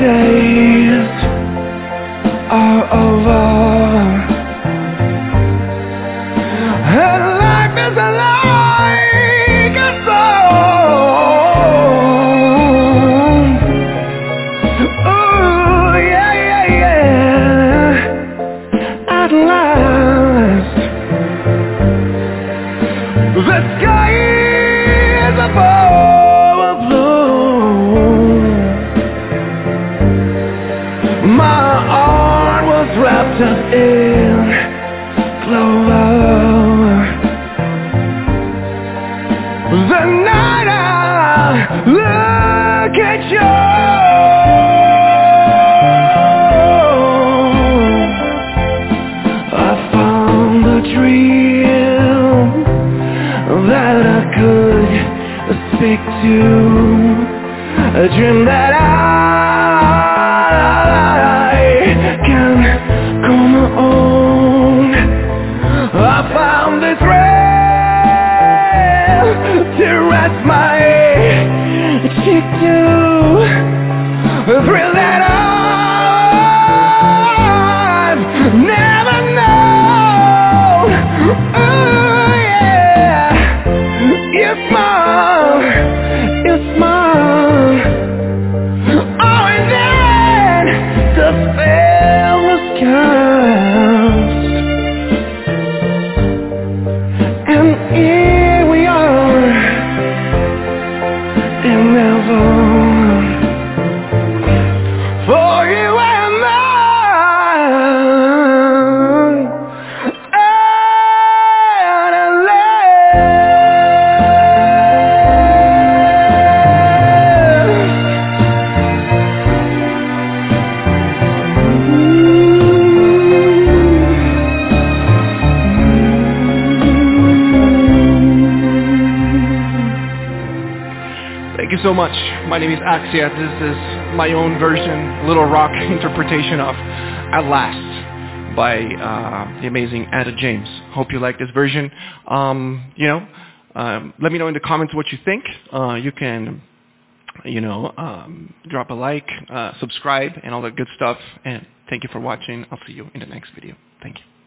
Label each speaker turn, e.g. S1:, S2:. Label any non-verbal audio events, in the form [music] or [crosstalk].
S1: days are over. And life is like a song Ooh, yeah, yeah, yeah. At last The sky The night I look at you. I found dream that I could speak to. A dream that I the you
S2: so much. My name is Axia. This is my own version, little rock [laughs] interpretation of At Last by uh, the amazing Etta James. Hope you like this version. Um, you know, um, let me know in the comments what you think. Uh, you can, you know, um, drop a like, uh, subscribe, and all that good stuff. And thank you for watching. I'll see you in the next video. Thank you.